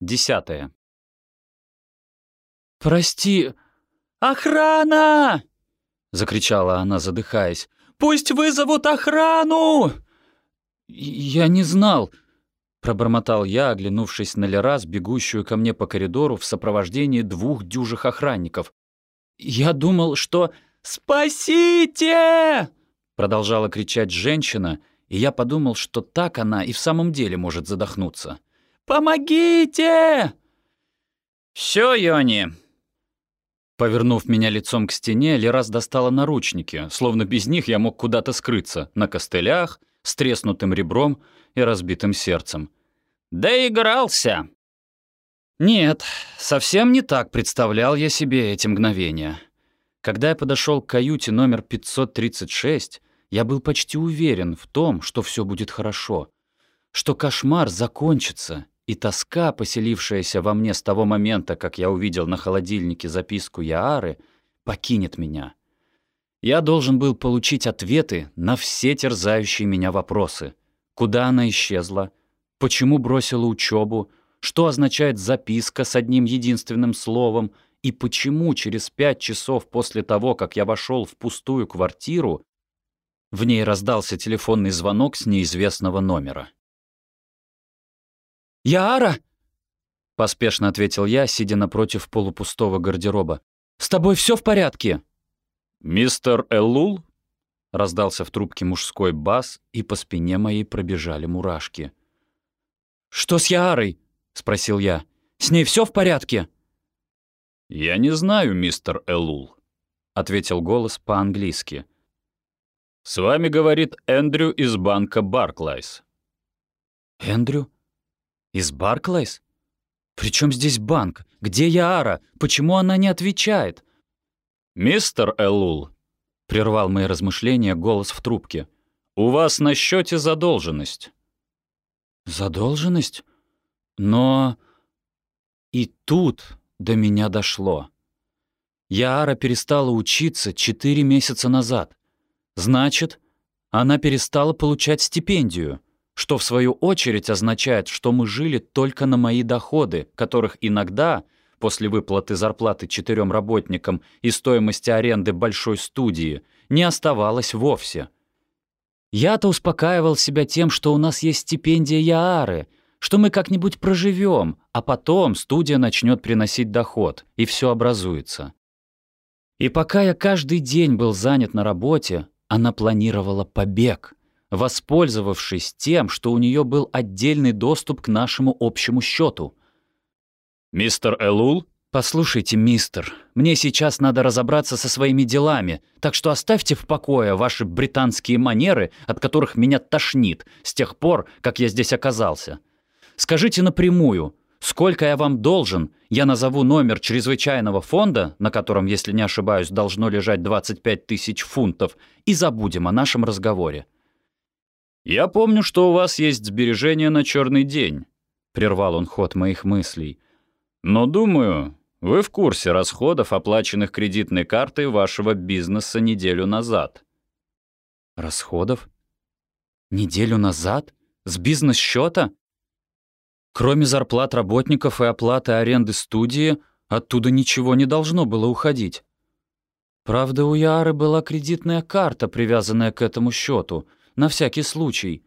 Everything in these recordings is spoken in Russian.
Десятое. «Прости, охрана!» — закричала она, задыхаясь. «Пусть вызовут охрану!» «Я не знал», — пробормотал я, оглянувшись на Лераз, бегущую ко мне по коридору в сопровождении двух дюжих охранников. «Я думал, что...» «Спасите!» — продолжала кричать женщина, и я подумал, что так она и в самом деле может задохнуться. «Помогите!» «Всё, Йони!» Повернув меня лицом к стене, Лерас достала наручники, словно без них я мог куда-то скрыться, на костылях, с треснутым ребром и разбитым сердцем. «Доигрался!» Нет, совсем не так представлял я себе эти мгновения. Когда я подошел к каюте номер 536, я был почти уверен в том, что все будет хорошо, что кошмар закончится, и тоска, поселившаяся во мне с того момента, как я увидел на холодильнике записку Яары, покинет меня. Я должен был получить ответы на все терзающие меня вопросы. Куда она исчезла? Почему бросила учебу? Что означает записка с одним единственным словом? И почему через пять часов после того, как я вошел в пустую квартиру, в ней раздался телефонный звонок с неизвестного номера? «Яара!» — поспешно ответил я, сидя напротив полупустого гардероба. «С тобой все в порядке?» «Мистер Эллул?» — раздался в трубке мужской бас, и по спине моей пробежали мурашки. «Что с Яарой?» — спросил я. «С ней все в порядке?» «Я не знаю, мистер Эллул», — ответил голос по-английски. «С вами говорит Эндрю из банка Барклайс». «Эндрю? Из Барклайс? Причем здесь банк? Где Яара? Почему она не отвечает?» «Мистер Эллул», — прервал мои размышления голос в трубке, «у вас на счете задолженность». «Задолженность? Но...» И тут до меня дошло. Яара перестала учиться четыре месяца назад. Значит, она перестала получать стипендию, что в свою очередь означает, что мы жили только на мои доходы, которых иногда, после выплаты зарплаты четырем работникам и стоимости аренды большой студии, не оставалось вовсе. Я-то успокаивал себя тем, что у нас есть стипендия Яары — что мы как-нибудь проживем, а потом студия начнет приносить доход, и все образуется. И пока я каждый день был занят на работе, она планировала побег, воспользовавшись тем, что у нее был отдельный доступ к нашему общему счету. «Мистер Элул?» «Послушайте, мистер, мне сейчас надо разобраться со своими делами, так что оставьте в покое ваши британские манеры, от которых меня тошнит с тех пор, как я здесь оказался. Скажите напрямую, сколько я вам должен, я назову номер чрезвычайного фонда, на котором, если не ошибаюсь, должно лежать 25 тысяч фунтов, и забудем о нашем разговоре». «Я помню, что у вас есть сбережения на черный день», — прервал он ход моих мыслей. «Но, думаю, вы в курсе расходов, оплаченных кредитной картой вашего бизнеса неделю назад». «Расходов? Неделю назад? С бизнес-счета?» Кроме зарплат работников и оплаты аренды студии, оттуда ничего не должно было уходить. Правда, у Яры была кредитная карта, привязанная к этому счету, на всякий случай.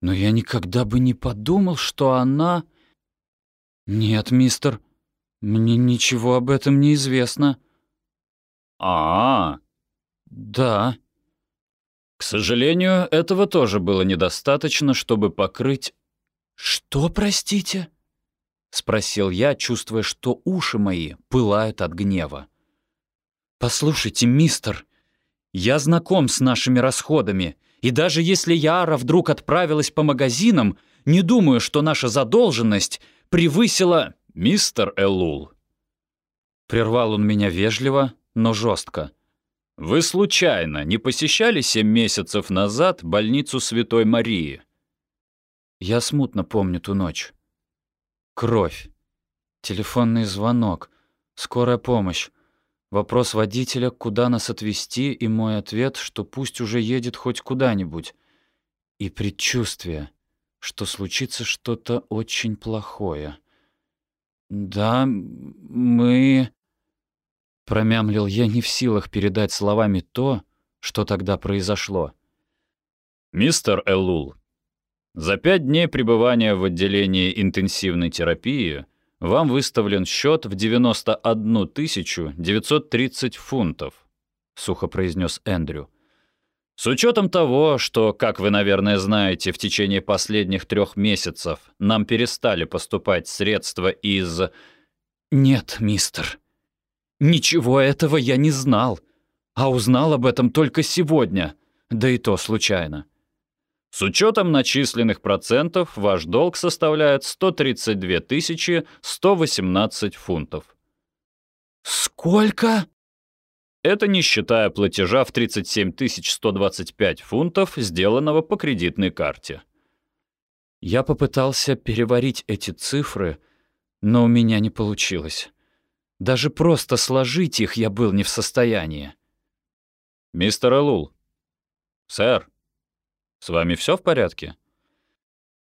Но я никогда бы не подумал, что она... Нет, мистер, мне ничего об этом не известно. А, -а, -а. да. К сожалению, этого тоже было недостаточно, чтобы покрыть «Что, простите?» — спросил я, чувствуя, что уши мои пылают от гнева. «Послушайте, мистер, я знаком с нашими расходами, и даже если Яра вдруг отправилась по магазинам, не думаю, что наша задолженность превысила...» «Мистер Элул», — прервал он меня вежливо, но жестко. «Вы случайно не посещали семь месяцев назад больницу Святой Марии?» Я смутно помню ту ночь. Кровь. Телефонный звонок. Скорая помощь. Вопрос водителя, куда нас отвезти, и мой ответ, что пусть уже едет хоть куда-нибудь. И предчувствие, что случится что-то очень плохое. «Да, мы...» Промямлил я не в силах передать словами то, что тогда произошло. «Мистер Эллул, за пять дней пребывания в отделении интенсивной терапии вам выставлен счет в 91 930 фунтов», — сухо произнес Эндрю. «С учетом того, что, как вы, наверное, знаете, в течение последних трех месяцев нам перестали поступать средства из...» «Нет, мистер», Ничего этого я не знал, а узнал об этом только сегодня, да и то случайно. С учетом начисленных процентов ваш долг составляет 132 118 фунтов. Сколько? Это не считая платежа в 37 125 фунтов, сделанного по кредитной карте. Я попытался переварить эти цифры, но у меня не получилось. Даже просто сложить их я был не в состоянии. «Мистер Элул, сэр, с вами все в порядке?»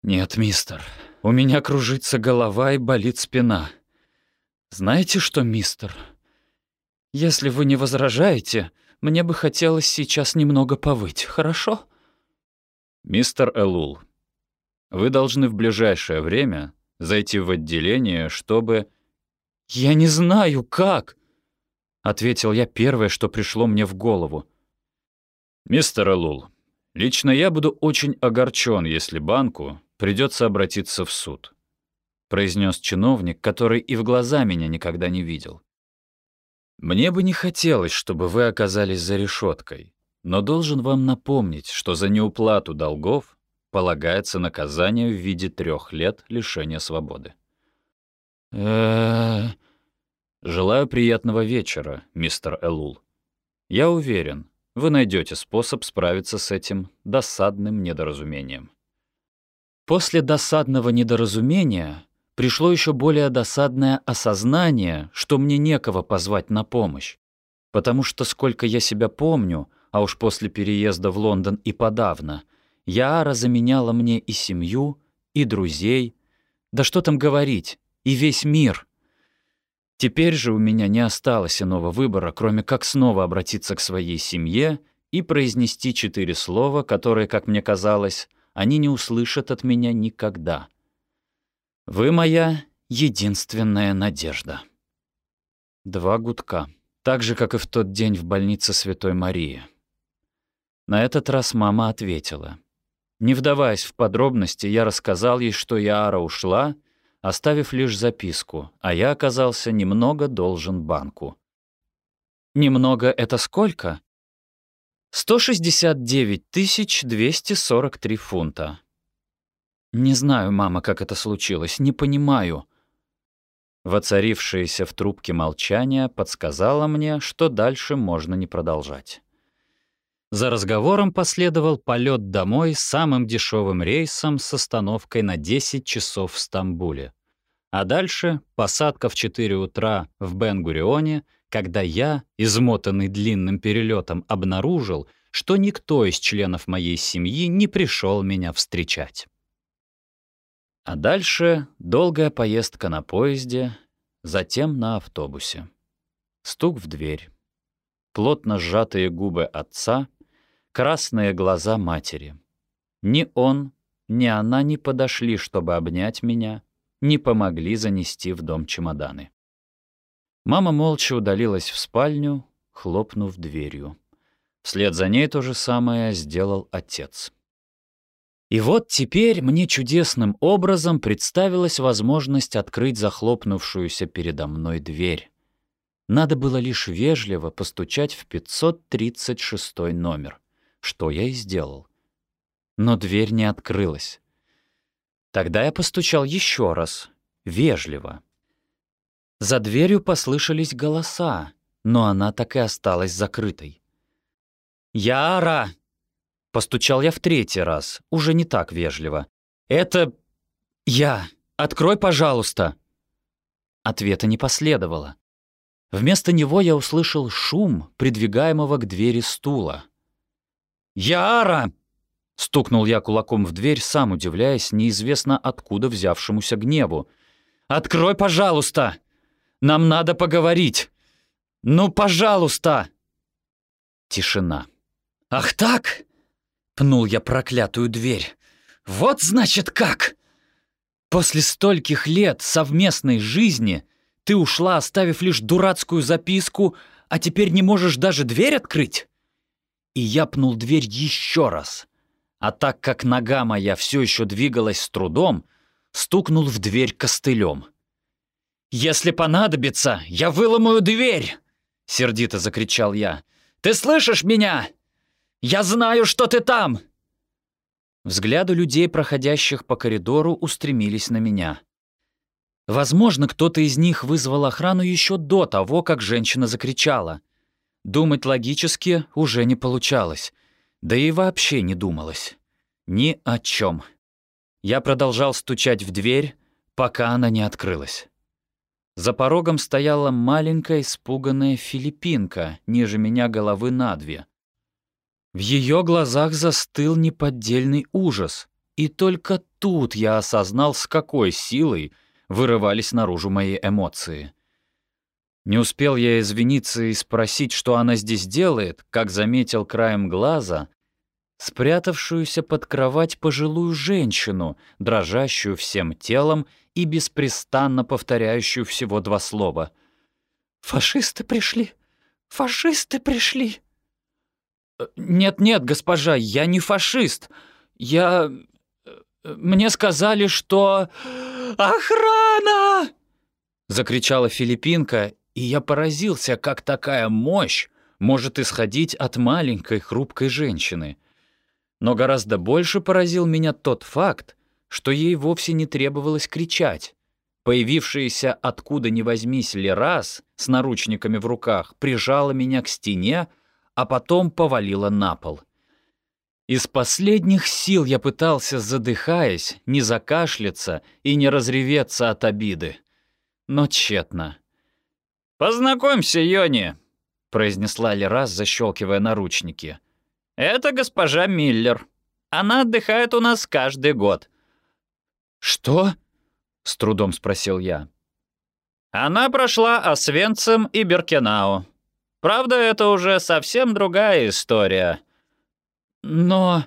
«Нет, мистер, у меня кружится голова и болит спина. Знаете что, мистер, если вы не возражаете, мне бы хотелось сейчас немного повыть, хорошо?» «Мистер Элул, вы должны в ближайшее время зайти в отделение, чтобы...» «Я не знаю, как!» — ответил я первое, что пришло мне в голову. «Мистер Элул, лично я буду очень огорчен, если банку придется обратиться в суд», — произнес чиновник, который и в глаза меня никогда не видел. «Мне бы не хотелось, чтобы вы оказались за решеткой, но должен вам напомнить, что за неуплату долгов полагается наказание в виде трех лет лишения свободы Желаю приятного вечера, мистер Элул. Я уверен, вы найдете способ справиться с этим досадным недоразумением. После досадного недоразумения пришло еще более досадное осознание, что мне некого позвать на помощь. Потому что, сколько я себя помню, а уж после переезда в Лондон и подавно, Яара заменяла мне и семью, и друзей. Да что там говорить, и весь мир. Теперь же у меня не осталось иного выбора, кроме как снова обратиться к своей семье и произнести четыре слова, которые, как мне казалось, они не услышат от меня никогда. «Вы моя единственная надежда». Два гудка, так же, как и в тот день в больнице Святой Марии. На этот раз мама ответила. Не вдаваясь в подробности, я рассказал ей, что Яара ушла, оставив лишь записку, а я оказался немного должен банку. Немного — это сколько? 169 243 фунта. Не знаю, мама, как это случилось, не понимаю. Воцарившееся в трубке молчание подсказало мне, что дальше можно не продолжать. За разговором последовал полет домой самым дешевым рейсом с остановкой на 10 часов в Стамбуле. А дальше посадка в 4 утра в Бен-Гурионе, когда я, измотанный длинным перелетом, обнаружил, что никто из членов моей семьи не пришел меня встречать. А дальше долгая поездка на поезде, затем на автобусе. Стук в дверь. Плотно сжатые губы отца — красные глаза матери. Ни он, ни она не подошли, чтобы обнять меня, не помогли занести в дом чемоданы. Мама молча удалилась в спальню, хлопнув дверью. Вслед за ней то же самое сделал отец. И вот теперь мне чудесным образом представилась возможность открыть захлопнувшуюся передо мной дверь. Надо было лишь вежливо постучать в 536 номер что я и сделал. Но дверь не открылась. Тогда я постучал еще раз, вежливо. За дверью послышались голоса, но она так и осталась закрытой. «Яра!» — постучал я в третий раз, уже не так вежливо. «Это... я! Открой, пожалуйста!» Ответа не последовало. Вместо него я услышал шум придвигаемого к двери стула. «Яара!» — стукнул я кулаком в дверь, сам удивляясь неизвестно откуда взявшемуся гневу. Открой, пожалуйста! Нам надо поговорить! Ну, пожалуйста!» Тишина. «Ах так!» — пнул я проклятую дверь. «Вот значит как!» После стольких лет совместной жизни ты ушла, оставив лишь дурацкую записку, а теперь не можешь даже дверь открыть? И я пнул дверь еще раз. А так как нога моя все еще двигалась с трудом, стукнул в дверь костылем. «Если понадобится, я выломаю дверь!» — сердито закричал я. «Ты слышишь меня? Я знаю, что ты там!» Взгляды людей, проходящих по коридору, устремились на меня. Возможно, кто-то из них вызвал охрану еще до того, как женщина закричала. Думать логически уже не получалось. Да и вообще не думалось. Ни о чем. Я продолжал стучать в дверь, пока она не открылась. За порогом стояла маленькая испуганная филиппинка, ниже меня головы на две. В ее глазах застыл неподдельный ужас, и только тут я осознал, с какой силой вырывались наружу мои эмоции. Не успел я извиниться и спросить, что она здесь делает, как заметил краем глаза спрятавшуюся под кровать пожилую женщину, дрожащую всем телом и беспрестанно повторяющую всего два слова. «Фашисты пришли! Фашисты пришли!» «Нет-нет, госпожа, я не фашист. Я... Мне сказали, что... Охрана!» Закричала филиппинка, и я поразился, как такая мощь может исходить от маленькой хрупкой женщины. Но гораздо больше поразил меня тот факт, что ей вовсе не требовалось кричать. Появившаяся откуда ни возьмись Лерас с наручниками в руках прижала меня к стене, а потом повалила на пол. Из последних сил я пытался, задыхаясь, не закашляться и не разреветься от обиды. Но тщетно. «Познакомься, Йони», — произнесла Лерас, защелкивая наручники. «Это госпожа Миллер. Она отдыхает у нас каждый год». «Что?» — с трудом спросил я. «Она прошла Освенцим и Беркенау. Правда, это уже совсем другая история. Но...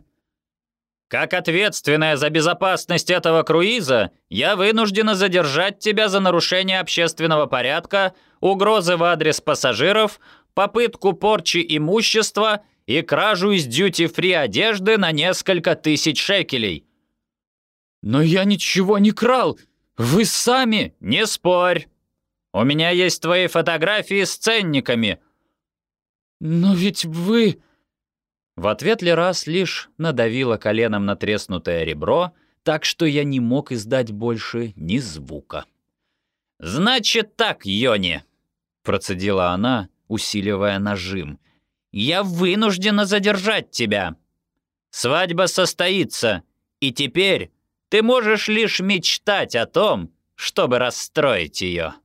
Как ответственная за безопасность этого круиза, я вынуждена задержать тебя за нарушение общественного порядка, угрозы в адрес пассажиров, попытку порчи имущества и кражу из дьюти-фри одежды на несколько тысяч шекелей. «Но я ничего не крал! Вы сами!» «Не спорь! У меня есть твои фотографии с ценниками. «Но ведь вы...» В ответ Лерас лишь надавила коленом на треснутое ребро, так что я не мог издать больше ни звука. «Значит так, Йони!» — процедила она, усиливая нажим. «Я вынуждена задержать тебя. Свадьба состоится, и теперь ты можешь лишь мечтать о том, чтобы расстроить ее».